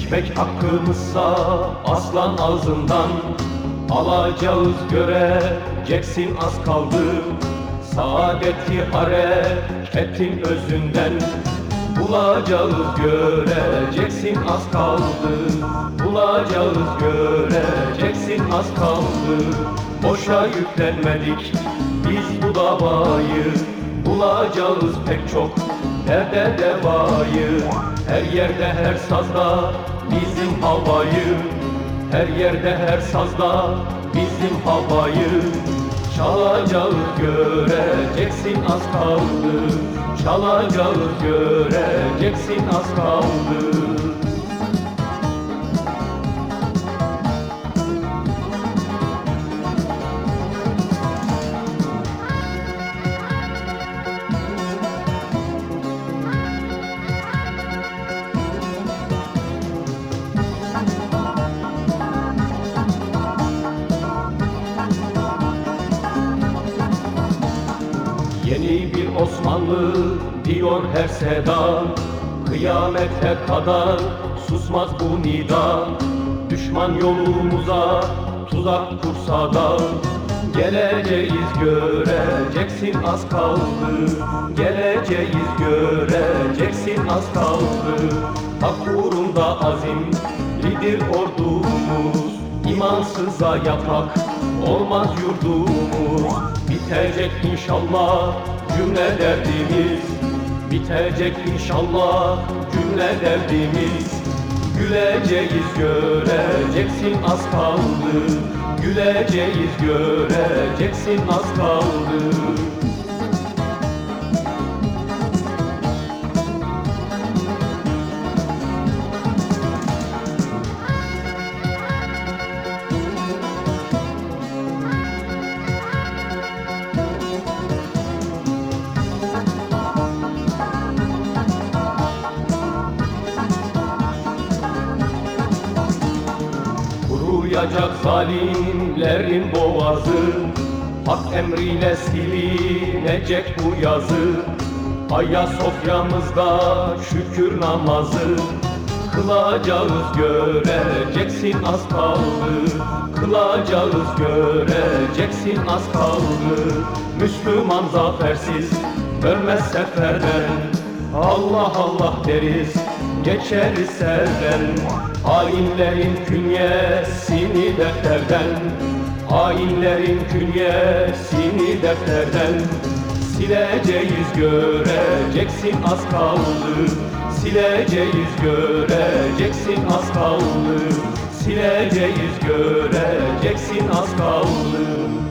İçmek hakkımızsa aslan ağzından Alacağız göreceksin az kaldı Saadeti hareketin özünden Bulacağız göreceksin az kaldı Bulacağız göreceksin az kaldı Boşa yüklenmedik biz bu davayı. Bulacağız pek çok derde devayı. Her yerde her sazda bizim havayı Her yerde her sazda bizim havayı Çalacağız göreceksin az kaldı. Çalacağız göreceksin az kaldı Osmanlı diyor her seda. Kıyamete kadar susmaz bu nida Düşman yolumuza tuzak kursa da Geleceğiz göreceksin az kaldı. Geleceğiz göreceksin az kaldı. Hak uğrunda azimlidir ordumuz. İmansıza yapak olmaz yurdumuz. Bitecek inşallah cümle derdimiz. Bitecek inşallah cümle derdimiz. Güleceğiz göreceksin az kaldı. Güleceğiz göreceksin az kaldı Kuruyacak zalimlerin boğazı Hak emriyle silinecek bu yazı. Ayasofya'mızda şükür namazı Kılacağız göreceksin az kaldı. Kılacağız göreceksin az kaldı. Müslüman zafersiz dönmez seferden. Allah Allah deriz geçeriz serden Hainlerin künyesini defterden. Hainlerin künyesini defterden. Sileceğiz göreceksin az kaldı. Sileceğiz göreceksin az kaldı. Sileceğiz göreceksin az kaldı